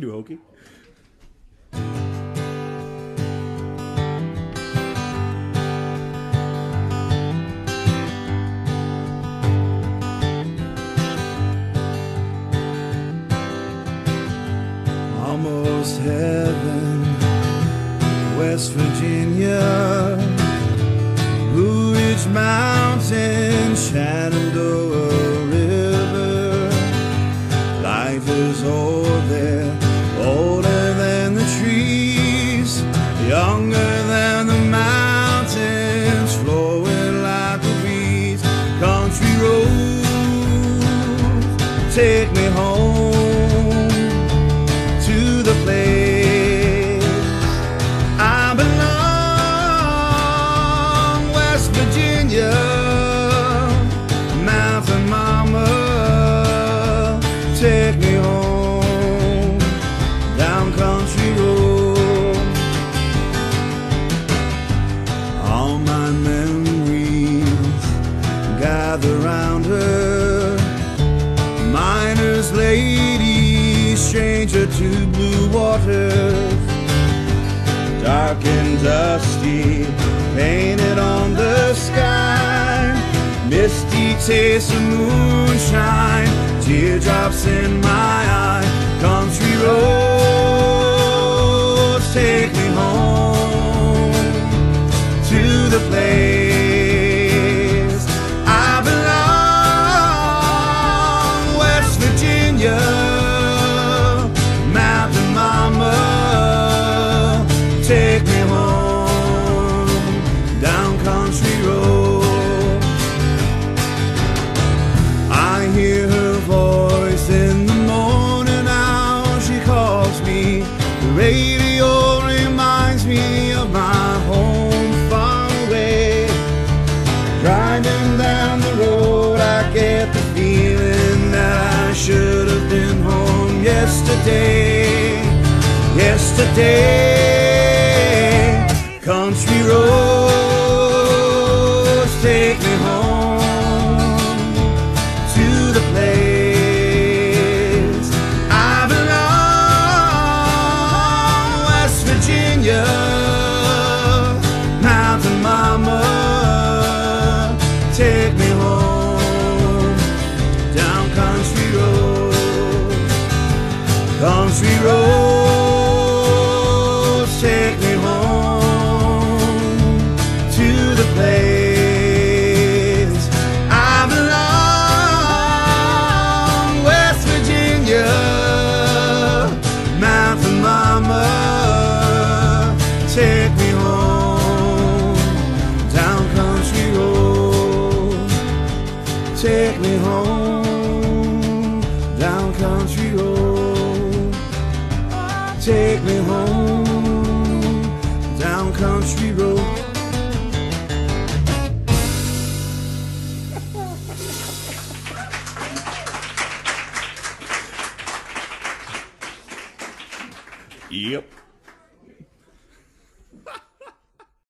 do hokey. almost heaven, West Virginia, Blue Ridge Mountain, Shenandoah younger than the mountains, flowing like a breeze. Country roads, take me home to the place I belong, West Virginia, All my memories gather round her. Miner's lady, stranger to blue waters, dark and dusty, painted on the sky, misty taste of moonshine, teardrops in my place I belong, West Virginia, Mountain Mama, take me home down country road. I hear her voice in the morning hour. She calls me. The radio reminds me of my home Driving down the road, I get the feeling that I should have been home yesterday. Yesterday, country roads country roads, take me home to the place I belong, West Virginia, Mountain Mama, take me home down country road, take me home take me home down country road. Yep.